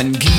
and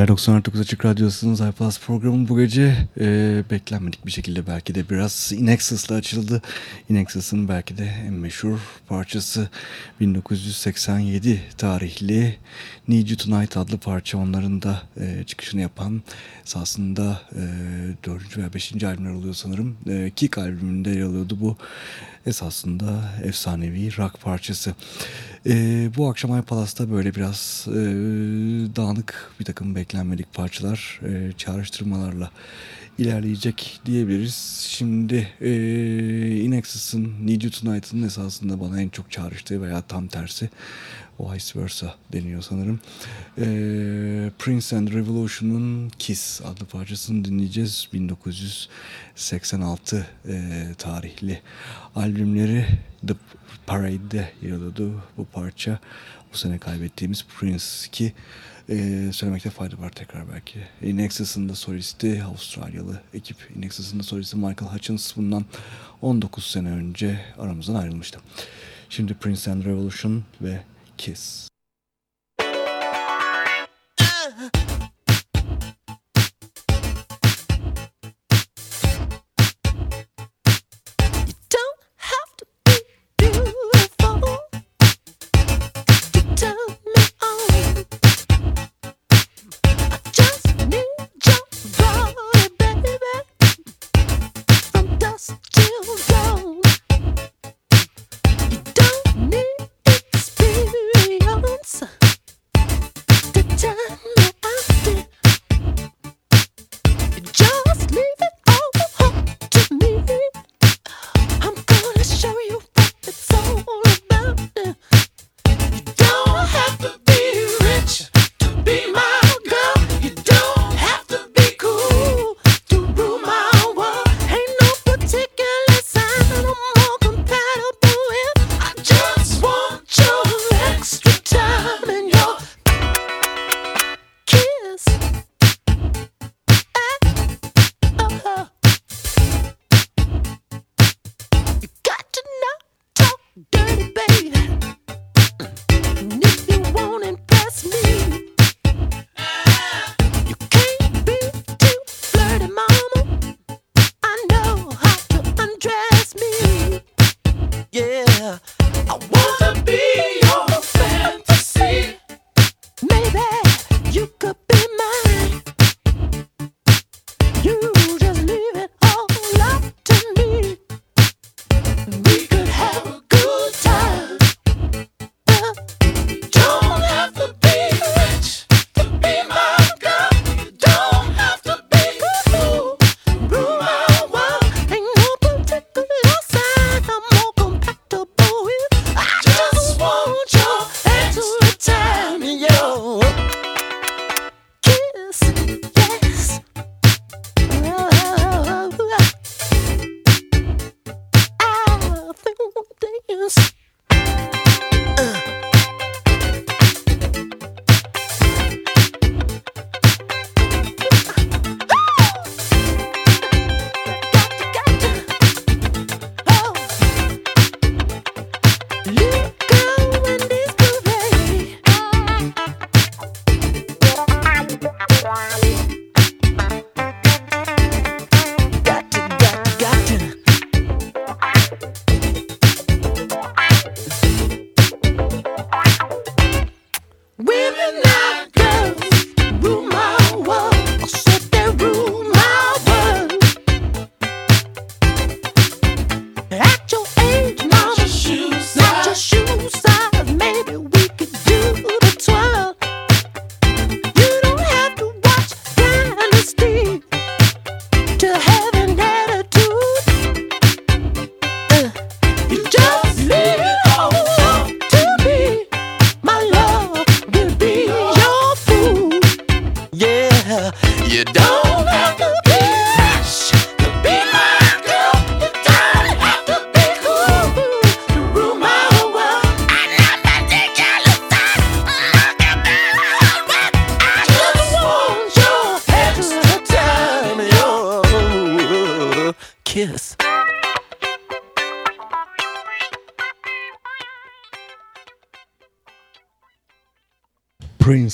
geceler 99 Açık Radyosu'nun iPlus programı bu gece e, beklenmedik bir şekilde belki de biraz Inexus'la açıldı. Inexus'ın belki de en meşhur parçası 1987 tarihli Need You Tonight adlı parça onların da e, çıkışını yapan esasında e, 4. veya 5. albümler oluyor sanırım. E, Kick albümünde yer alıyordu bu esasında efsanevi rock parçası. E, bu akşam Ay Palas'ta böyle biraz e, dağınık bir takım beklenmedik parçalar, e, çağrıştırmalarla ilerleyecek diyebiliriz. Şimdi e, Inexus'ın Need You Tonight'ın esasında bana en çok çağrıştığı veya tam tersi vice versa deniyor sanırım. E, Prince and Revolution'un Kiss adlı parçasını dinleyeceğiz. 1986 e, tarihli albümleri The Parade'de yer alıyordu bu parça. Bu sene kaybettiğimiz Prince ki e, söylemekte fayda var tekrar belki. Nexus'ın da solisti Avustralyalı ekip Nexus'ın da solisti Michael Hutchins bundan 19 sene önce aramızdan ayrılmıştı. Şimdi Prince and Revolution ve Kiss.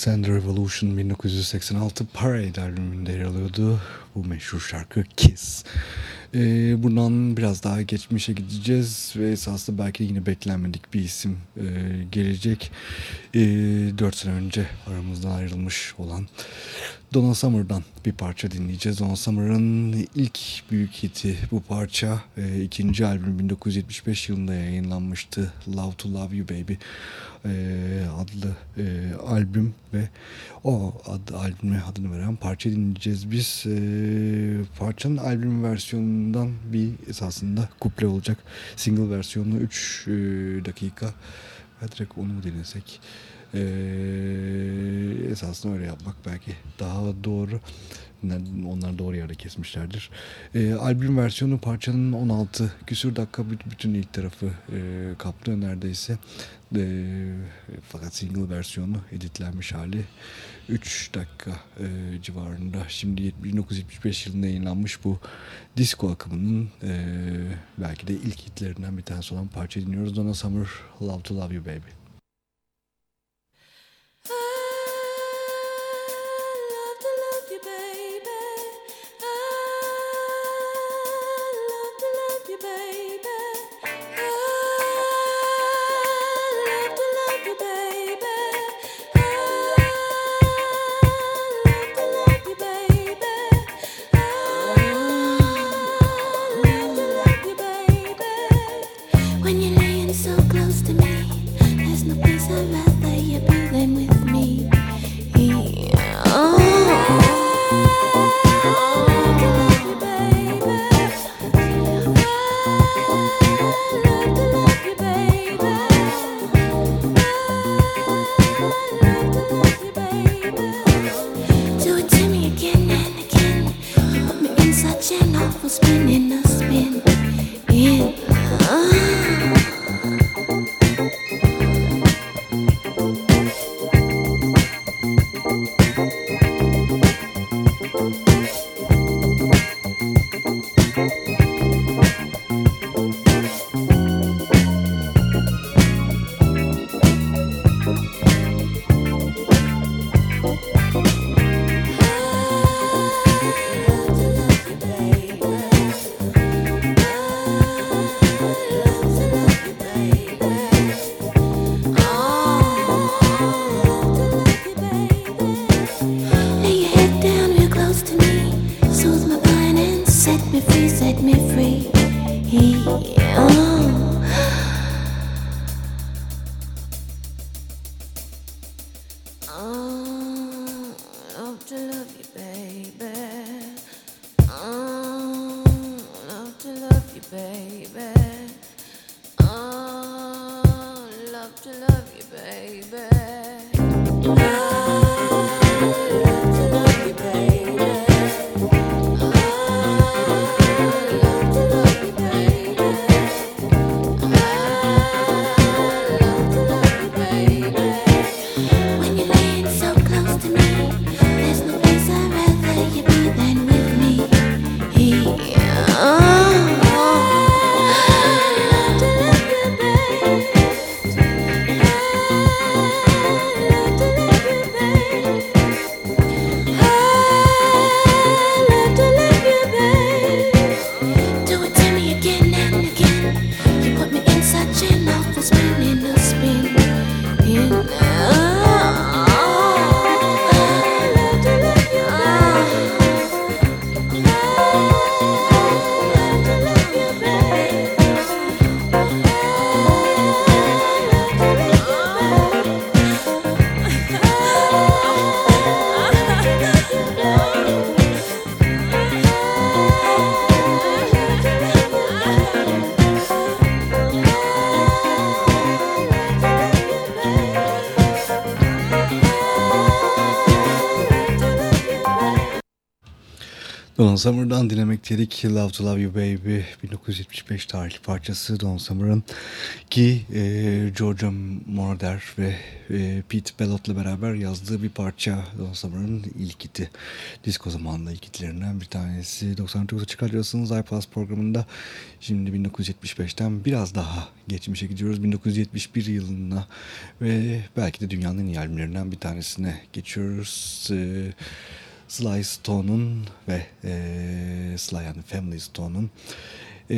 Prince and the Revolution 1986 Parade albümünde yer alıyordu bu meşhur şarkı Kiss. Ee, buradan biraz daha geçmişe gideceğiz ve esasında belki yine beklenmedik bir isim e, gelecek. E, 4 sene önce aramızdan ayrılmış olan Donna Summer'dan bir parça dinleyeceğiz. Donna Summer'ın ilk büyük hiti bu parça. E, ikinci albüm 1975 yılında yayınlanmıştı. Love to Love You Baby adlı e, albüm ve o ad, albüme adını veren parça dinleyeceğiz. Biz e, parçanın albüm versiyonundan bir esasında kuple olacak. Single versiyonu 3 e, dakika. direkt onu mu dinlesek? E, esasında öyle yapmak belki daha doğru. Onlar doğru yerde kesmişlerdir. E, albüm versiyonu parçanın 16 küsür dakika bütün ilk tarafı e, kaplıyor neredeyse. E, fakat single versiyonu editlenmiş hali 3 dakika e, civarında. Şimdi 1975 yılında yayınlanmış bu disco akımının e, belki de ilk hitlerinden bir tanesi olan parça dinliyoruz. Donna Summer, Love to Love You Baby. Don Summer'dan dinlemekteydik. Love to Love You Baby 1975 tarihli parçası Don Summer'ın ki e, Georgia Moroder ve e, Pete Bellot'la beraber yazdığı bir parça Don Summer'ın ilk hiti. Disco zamanında ilk hitlerinden bir tanesi. 99 Açık Radyosu'nun iPlus programında şimdi 1975'ten biraz daha geçmişe gidiyoruz. 1971 yılına ve belki de dünyanın en iyi albümlerinden bir tanesine geçiyoruz. E, Sly Stone'un ve e, Sly and Family Stone'un e,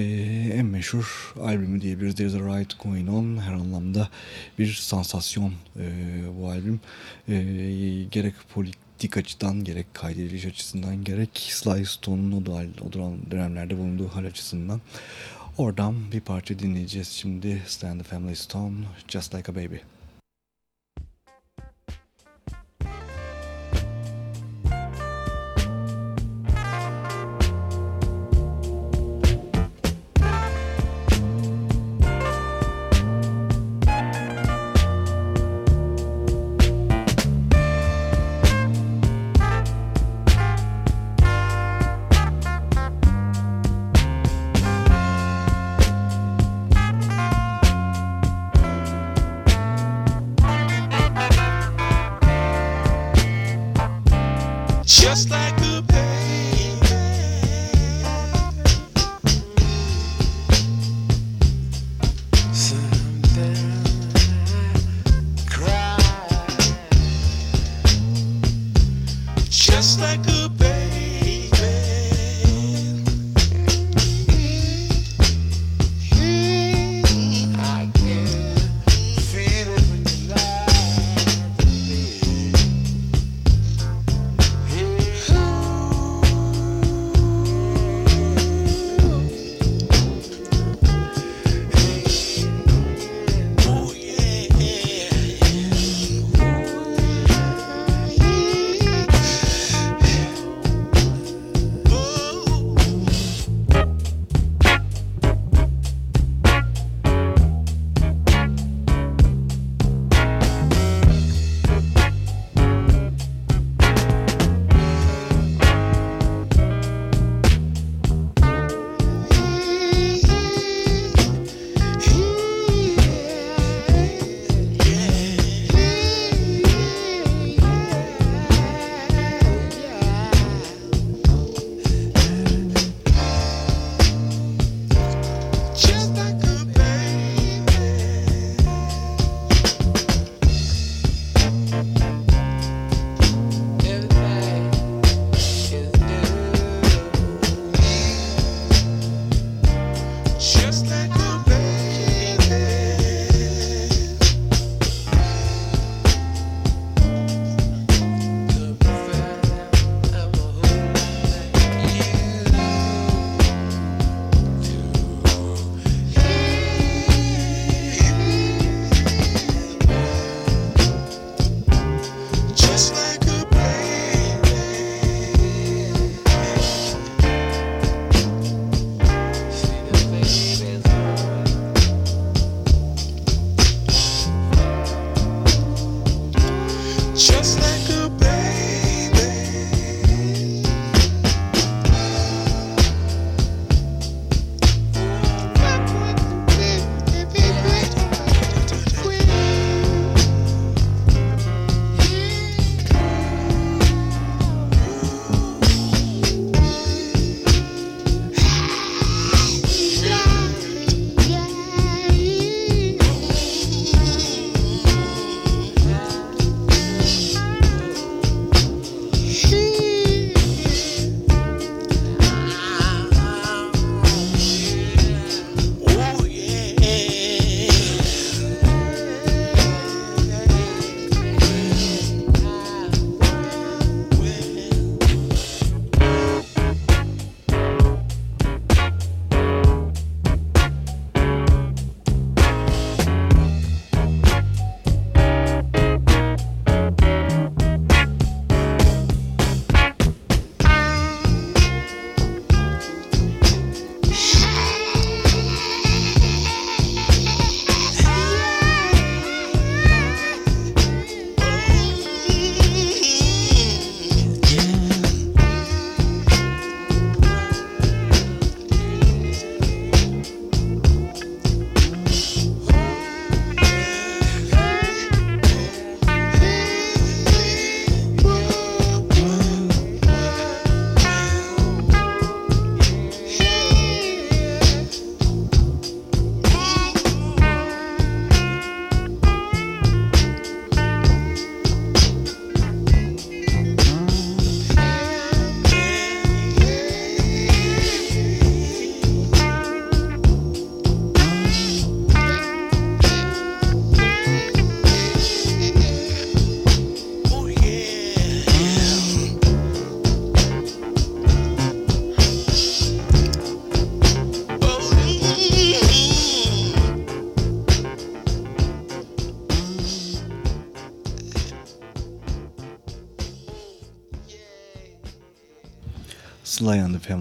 en meşhur albümü diyebiliriz. There's a Right Going On her anlamda bir sansasyon e, bu albüm. E, gerek politik açıdan gerek kaydediliş açısından gerek Sly Stone'un o, o dönemlerde bulunduğu hal açısından. Oradan bir parça dinleyeceğiz şimdi. Stand the Family Stone, Just Like a Baby.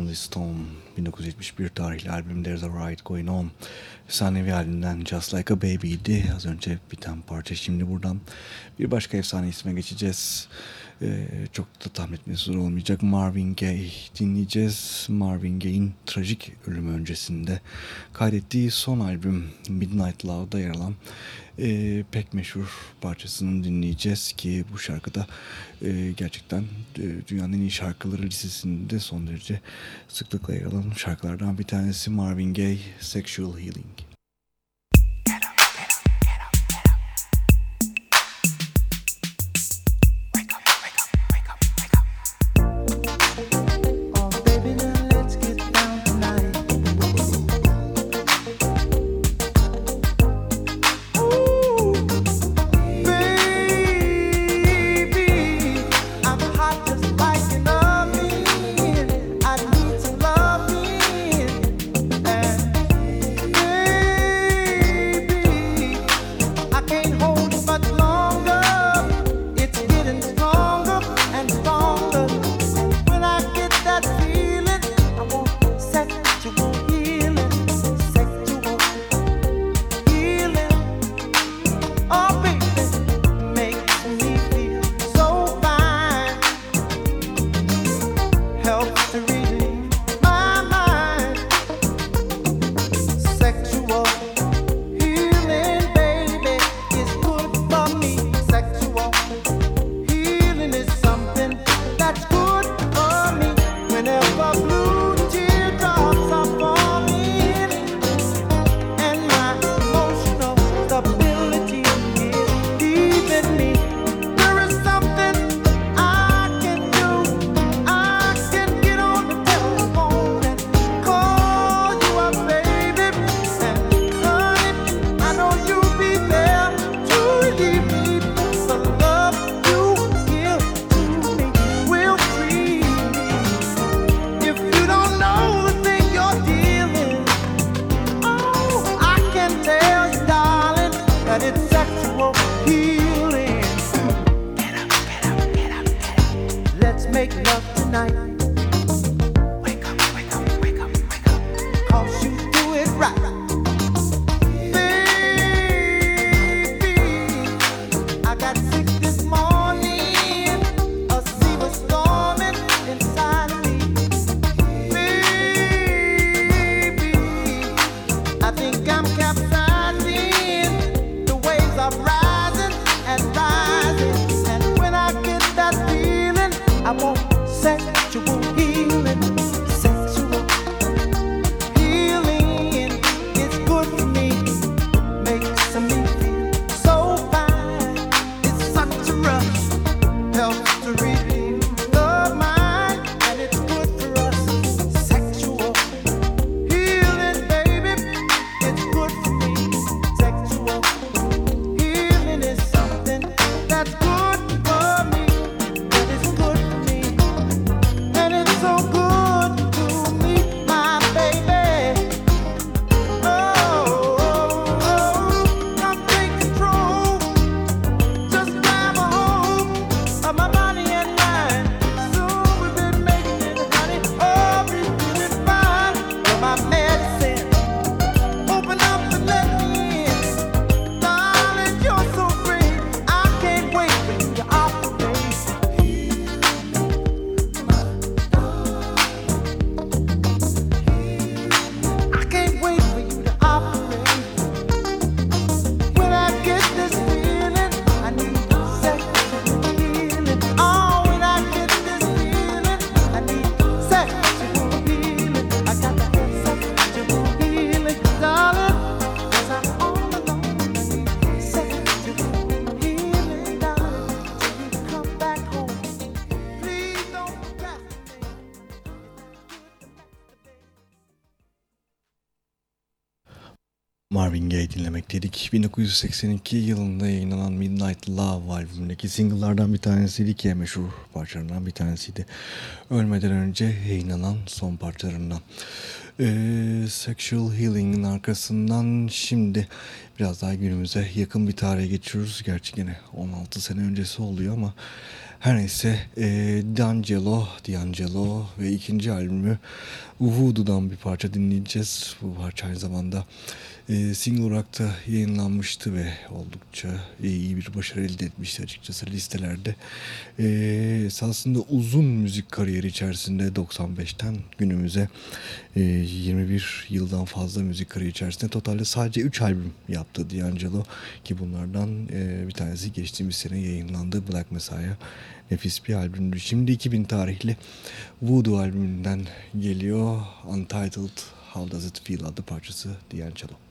Family Stone 1971 tarihli albüm There's a Riot Going On efsanevi albümden Just Like a Baby'ydi. Az önce biten parça şimdi buradan bir başka efsane isme geçeceğiz. Ee, çok da tahmin etmesi zor olmayacak. Marvin Gaye dinleyeceğiz. Marvin Gaye'in trajik ölümü öncesinde kaydettiği son albüm Midnight Love'da yer alan e, pek meşhur parçasını dinleyeceğiz ki bu şarkıda e, gerçekten e, dünyanın en iyi şarkıları listesinde son derece sıklıkla yer alan şarkılardan bir tanesi Marvin Gaye Sexual Healing. Marvin dinlemekteydik. 1982 yılında yayınlanan Midnight Love albümündeki single'lardan bir tanesiydi ki meşhur parçalarından bir tanesiydi. Ölmeden önce yayınlanan son parçalarından. Ee, Sexual Healing'in arkasından şimdi biraz daha günümüze yakın bir tarihe geçiyoruz. Gerçi yine 16 sene öncesi oluyor ama Her neyse e, D'Angelo, D'Angelo ve ikinci albümü Uhudu'dan bir parça dinleyeceğiz. Bu parça aynı zamanda e, single olarak da yayınlanmıştı ve oldukça iyi bir başarı elde etmişti açıkçası listelerde. E, esasında uzun müzik kariyeri içerisinde 95'ten günümüze e, 21 yıldan fazla müzik kariyeri içerisinde totalde sadece 3 albüm yaptı D'Angelo ki bunlardan e, bir tanesi geçtiğimiz sene yayınlandı Black Messiah nefis bir albümdü. Şimdi 2000 tarihli Voodoo albümünden geliyor Untitled How Does It Feel adlı parçası D'Angelo.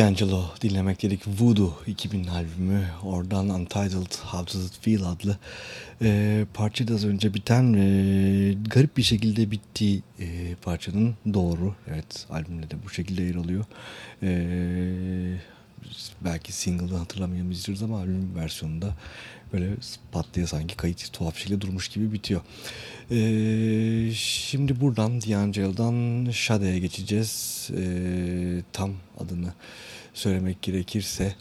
D'Angelo dinlemek dedik. Voodoo 2000 albümü. Oradan Untitled How Does It Feel adlı e, parça da az önce biten e, garip bir şekilde bittiği e, parçanın doğru. Evet albümde de bu şekilde yer alıyor. E, belki single'ı hatırlamayabiliriz ama albüm versiyonunda böyle pat sanki kayıt tuhaf şekilde durmuş gibi bitiyor. Ee, şimdi buradan D'Angelo'dan Shade'ye geçeceğiz. Ee, tam adını söylemek gerekirse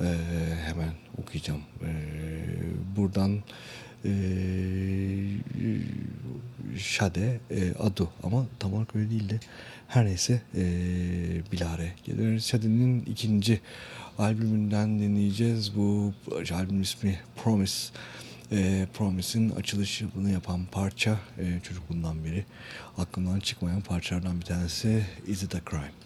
e, hemen okuyacağım. Ee, buradan e, Şade e, adı ama tam olarak öyle değil de her neyse e, Bilare. Şade'nin ikinci albümünden dinleyeceğiz. Bu albüm ismi Promise. E, Promise'in açılışını yapan parça e, çocukluğundan beri aklımdan çıkmayan parçalardan bir tanesi Is It A Crime?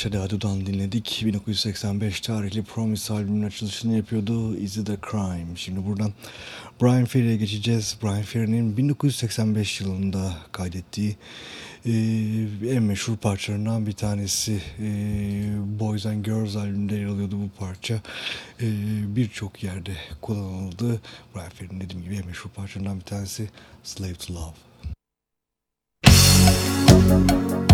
Şade'den, Şade Adu'dan dinledik. 1985 tarihli Promise albümünün açılışını yapıyordu. Is It A Crime? Şimdi buradan Brian Ferry'e geçeceğiz. Brian Ferry'nin 1985 yılında kaydettiği e, en meşhur parçalarından bir tanesi. E, Boys and Girls albümünde yer alıyordu bu parça. E, Birçok yerde kullanıldı. Brian Ferry'nin dediğim gibi en meşhur parçalarından bir tanesi Slave to Love. Brian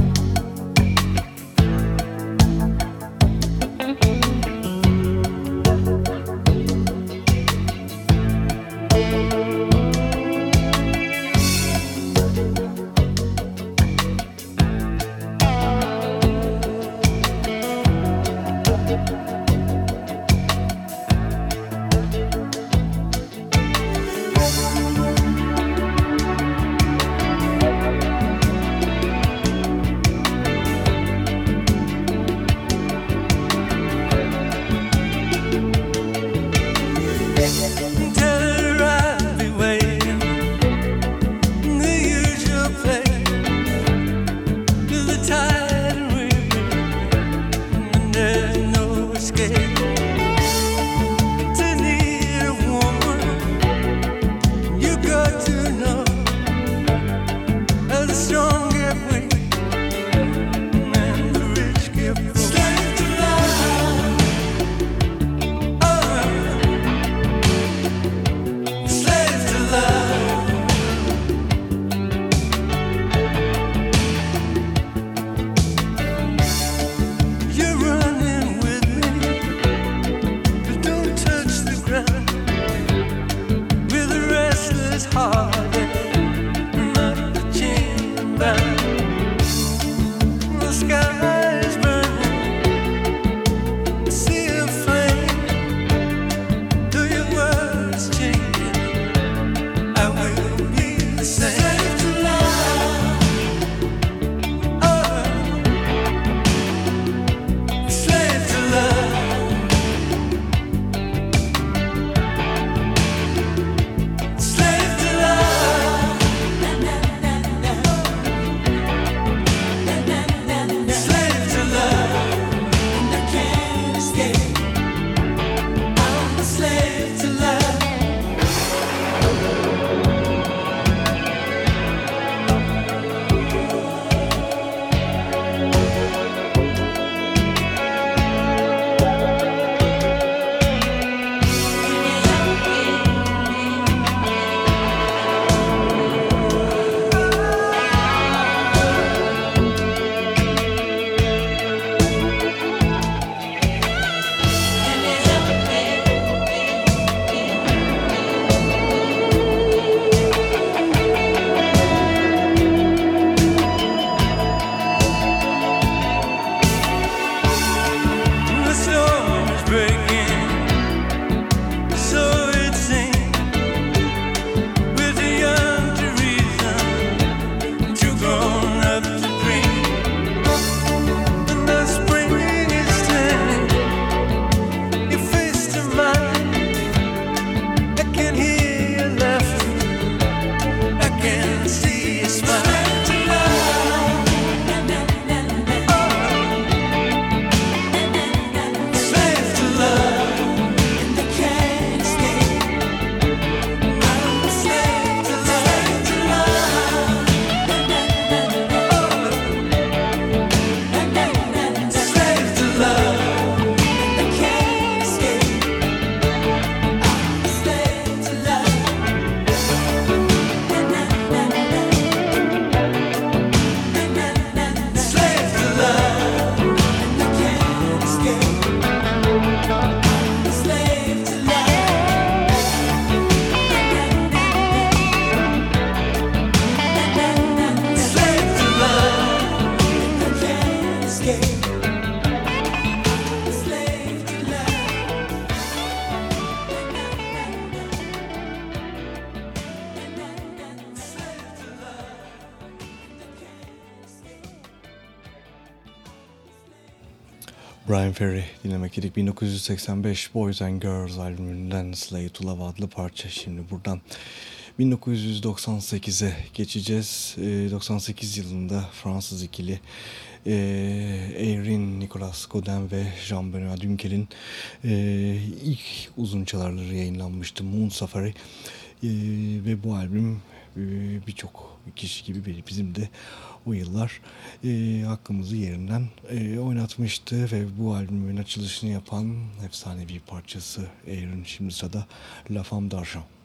Ferry dinlemek dedik. 1985 Boys and Girls albümünden Slave to Love adlı parça. Şimdi buradan 1998'e geçeceğiz. 98 yılında Fransız ikili Erin Nicolas Godin ve Jean-Benoît Dunkel'in ilk uzun çalarları yayınlanmıştı. Moon Safari ve bu albüm birçok kişi gibi bizim de o yıllar e, hakkımızı yerinden e, oynatmıştı ve bu albümün açılışını yapan efsane bir parçası Aaron şimdi sırada La Femme d'Argent.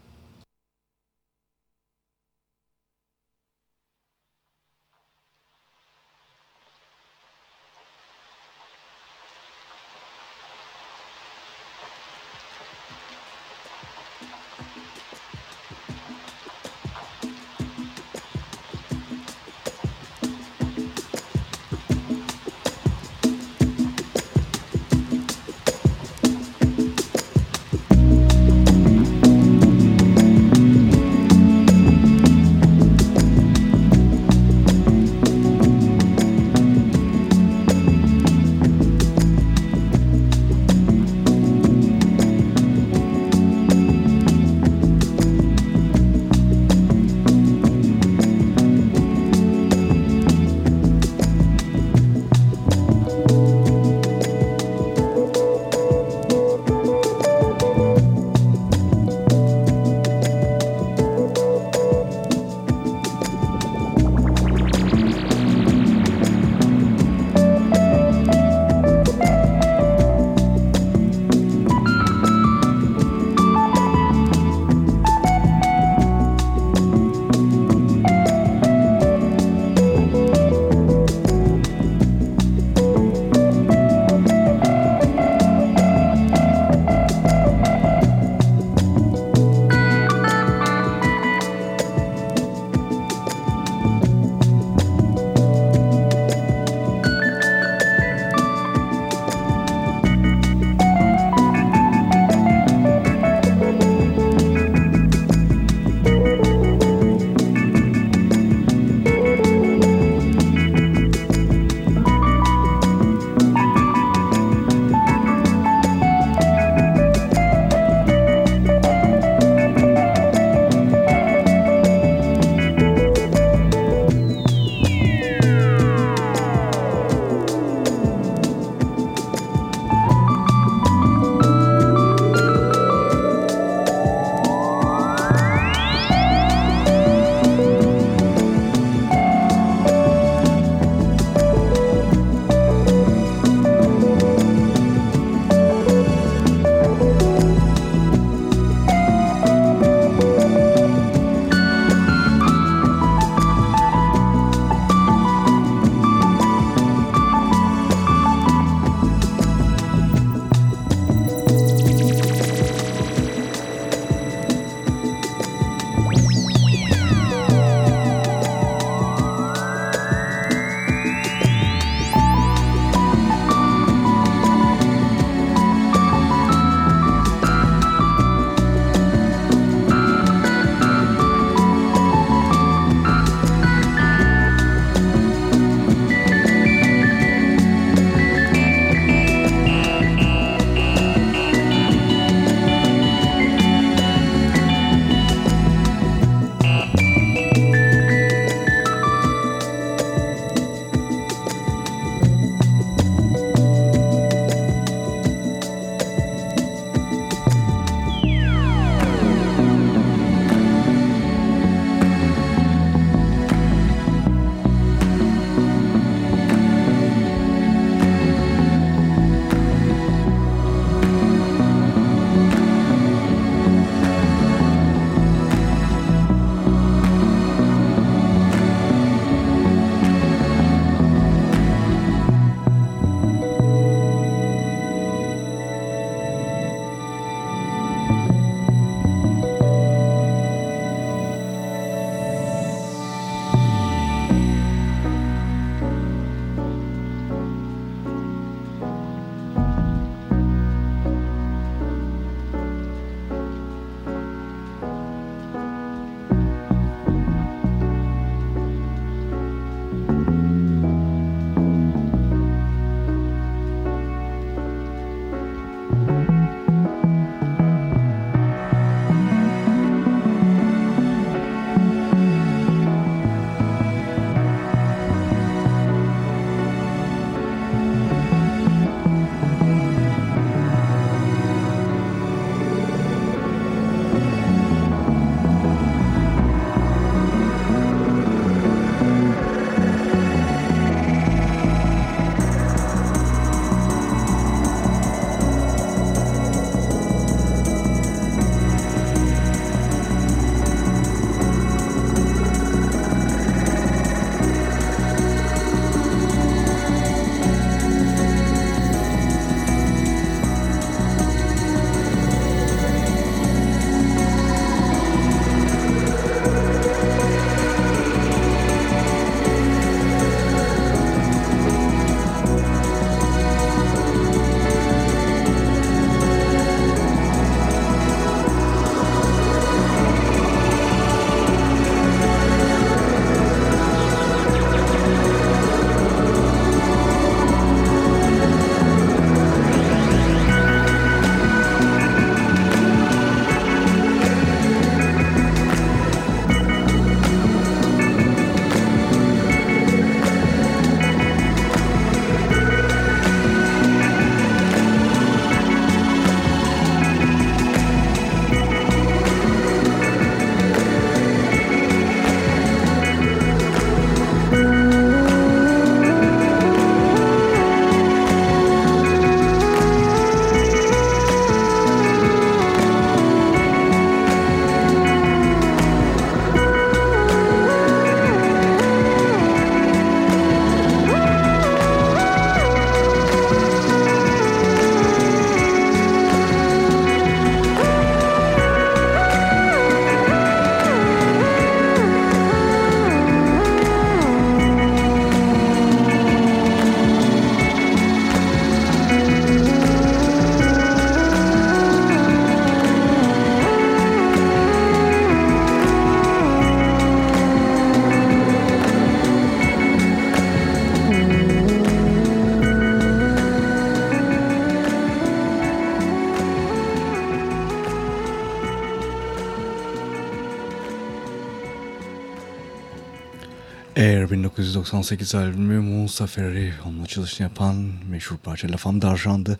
1998 albümü Moon Safari onun açılışını yapan meşhur parça La Femme d'Argent'dı.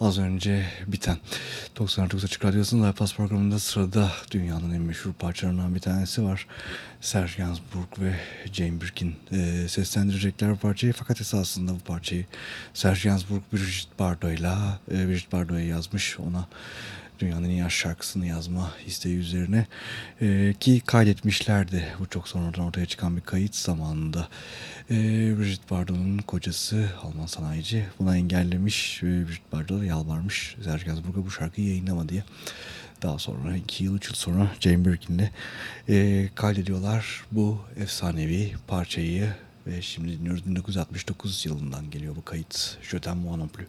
Az önce biten 99 Açık Radyosu'nun iPass programında sırada dünyanın en meşhur parçalarından bir tanesi var. Serge Gainsbourg ve Jane Birkin e, seslendirecekler bu parçayı. Fakat esasında bu parçayı Serge Gainsbourg Brigitte Bardot'yla e, Brigitte Bardot'a yazmış. Ona dünyanın en iyi şarkısını yazma isteği üzerine e, ki kaydetmişlerdi. Bu çok sonradan ortaya çıkan bir kayıt zamanında. E, Brigitte Bardot'un kocası Alman sanayici buna engellemiş ve Brigitte Bardot'a yalvarmış Serge bu şarkıyı yayınlama diye. Daha sonra iki yıl, üç yıl sonra Jane Birkin'le e, kaydediyorlar bu efsanevi parçayı ve şimdi dinliyoruz 1969 yılından geliyor bu kayıt. Je t'aime moi non plus.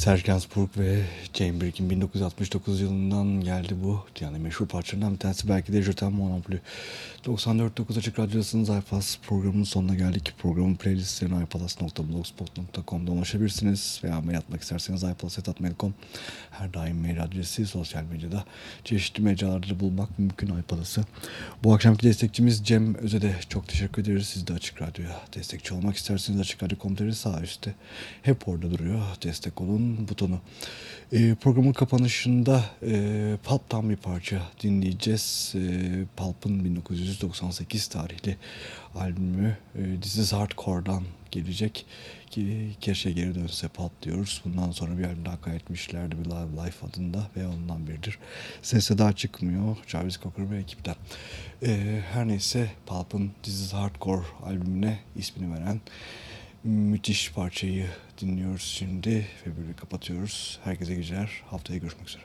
Serge Gainsbourg ve Jane Birkin 1969 yılından geldi bu. Yani meşhur parçalarından bir tanesi belki de Je t'aime mon 94.9 Açık Radyosu'nun iPlus programının sonuna geldik. Programın playlistlerine iPlus.blogspot.com'da ulaşabilirsiniz veya mail atmak isterseniz iPlus.mail.com Her daim mail adresi sosyal medyada çeşitli mecralarda bulmak mümkün iPlus'ı. Bu akşamki destekçimiz Cem Öze'de çok teşekkür ederiz. Siz de Açık Radyo'ya destekçi olmak isterseniz Açık Radyo.com.tr sağ üstte hep orada duruyor. Destek olun butonu. E, programın kapanışında e, Pulp'tan bir parça dinleyeceğiz. E, Pulp'ın 1998 tarihli albümü e, This is Hardcore'dan gelecek. Ki keşke geri dönse Pulp diyoruz. Bundan sonra bir albüm daha kaydetmişlerdi bir Live Life adında ve ondan biridir. Sese daha çıkmıyor Jarvis Cocker ve ekipten. E, her neyse Pulp'ın This is Hardcore albümüne ismini veren müthiş parçayı dinliyoruz şimdi ve böyle kapatıyoruz. Herkese geceler. Haftaya görüşmek üzere.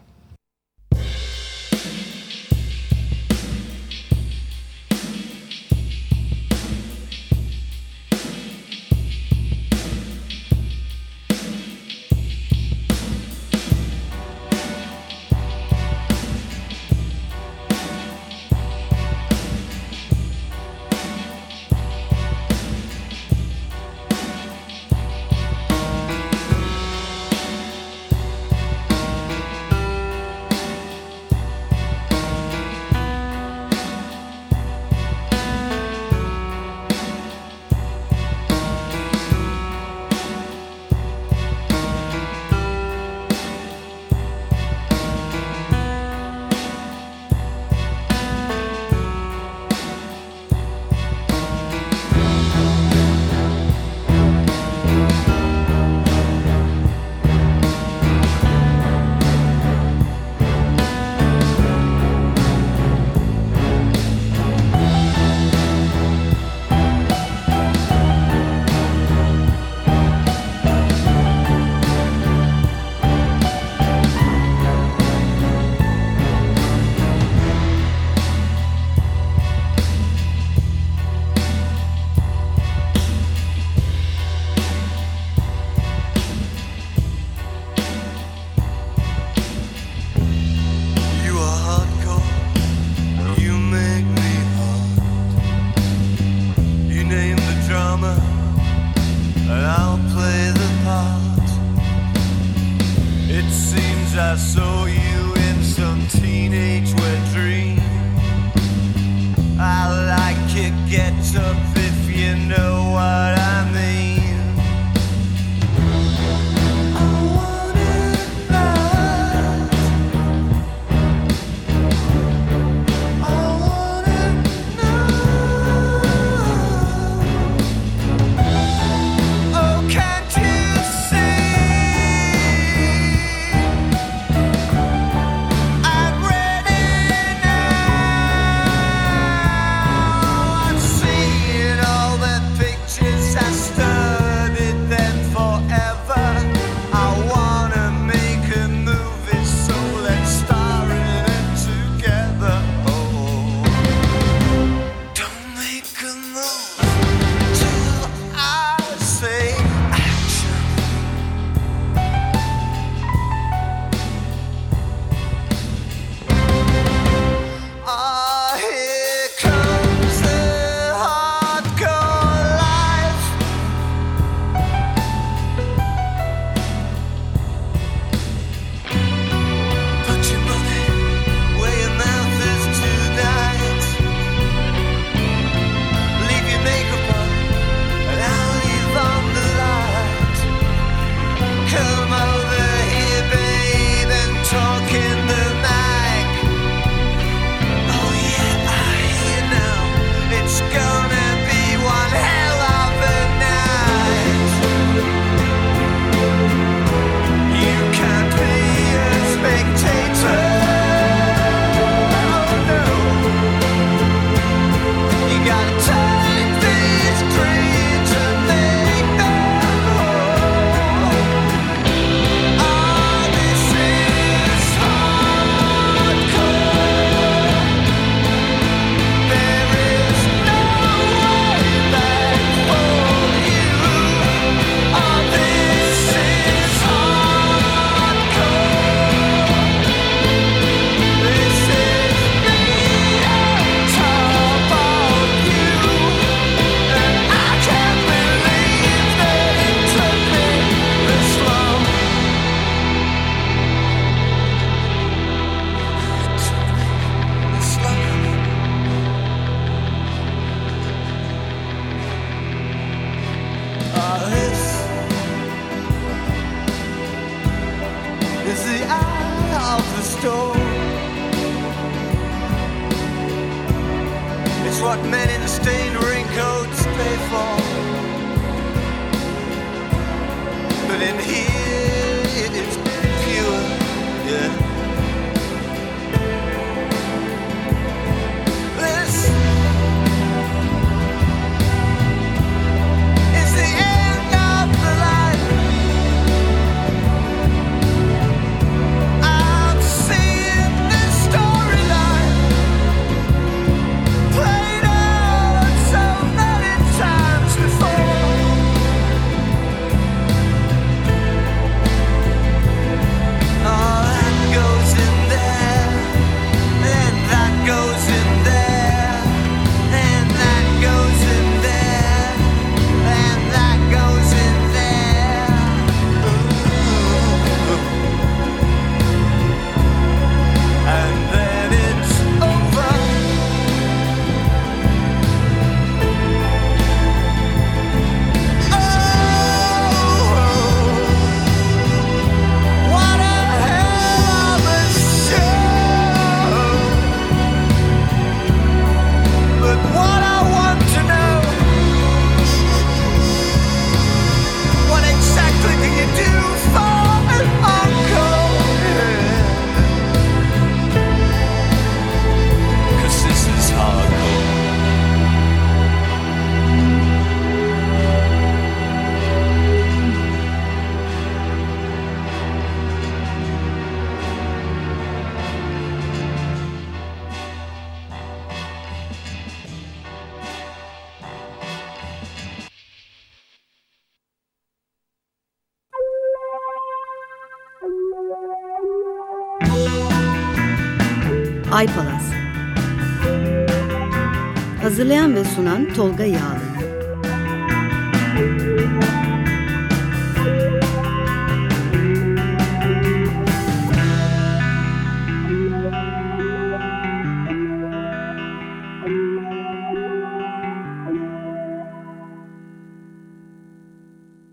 Sunan Tolga Yağlı